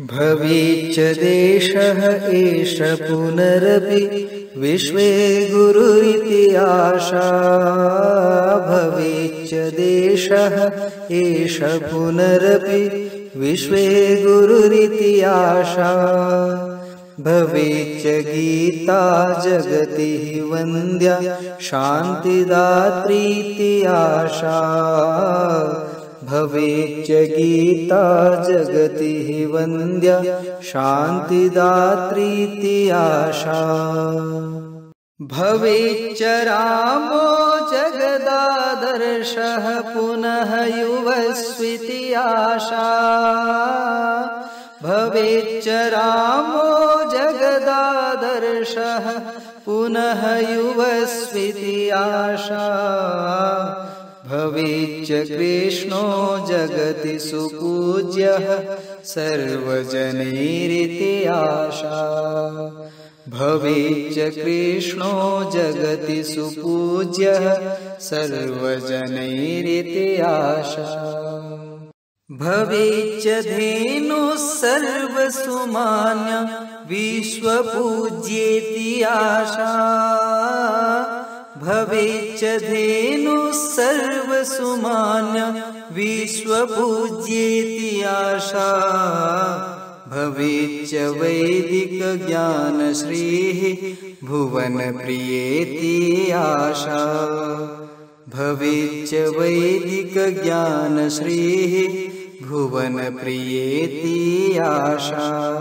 भविच्च देशः एष पुनरपि विश्वे गुरु इति आशा। भविच्च देशः एष पुनरपि विश्वे गुरुरिति आशा। भवेच्च गीता जगति वन्द्या शान्तिदात्रीति आशा भवेच्च गीता जगति वन्द्या शान्तिदात्रीति आशा। भवेच्च रामो जगदादर्शः पुनः युवस्विति आशा। भवेच्च रामो जगदादर्शः पुनः युवस्विति आशा भवेच्च कृष्णो जगति सुपूज्यः सर्वजनैरिति आशा। भवेच्च कृष्णो जगति सुपूज्यः सर्वजनैरिति आशा। भवेच्च धेनुः सर्वसुमान्य विश्वपूज्येति आशा। भवेच्च धेनुः सर्वसुमान्य विश्वपूज्येति आशा। भवेच्च वैदिकज्ञानश्रीः भुवनप्रियेति आशा। भवेच्च वैदिकज्ञानश्रीः भुवनप्रियेति आशा।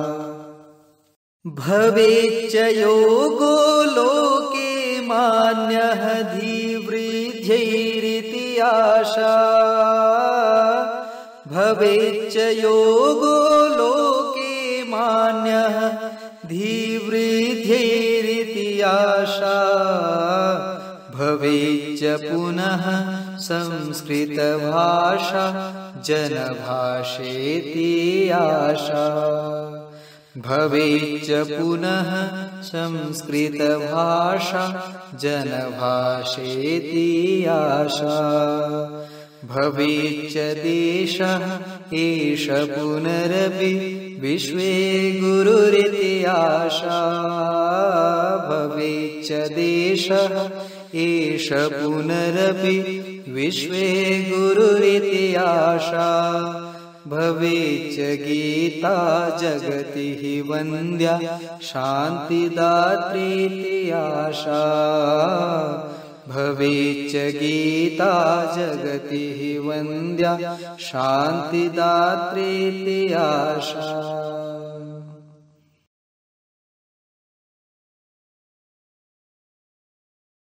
भवेच्च योगो लोके मान्यः धीवृद्ध्यैरिति आशा। भवेच्च योगो लोके मान्यः धीवृद्ध्यैरिति आशा। भवेच्च पुनः संस्कृतभाषा जनभाषेति आशा भवेच्च पुनः संस्कृतभाषा जनभाषेति आशा। भवेच्च देशः एष पुनरपि विश्वे गुरुरिति आशा। भवेच्च देशः एष पुनरपि विश्वे गुरुरिति आशा भवेच्च गीता जगति वन्द्या शान्तिदात्रीति आशा भवेच्च गीता जगति वन्द्या शान्तिदात्रीति आशा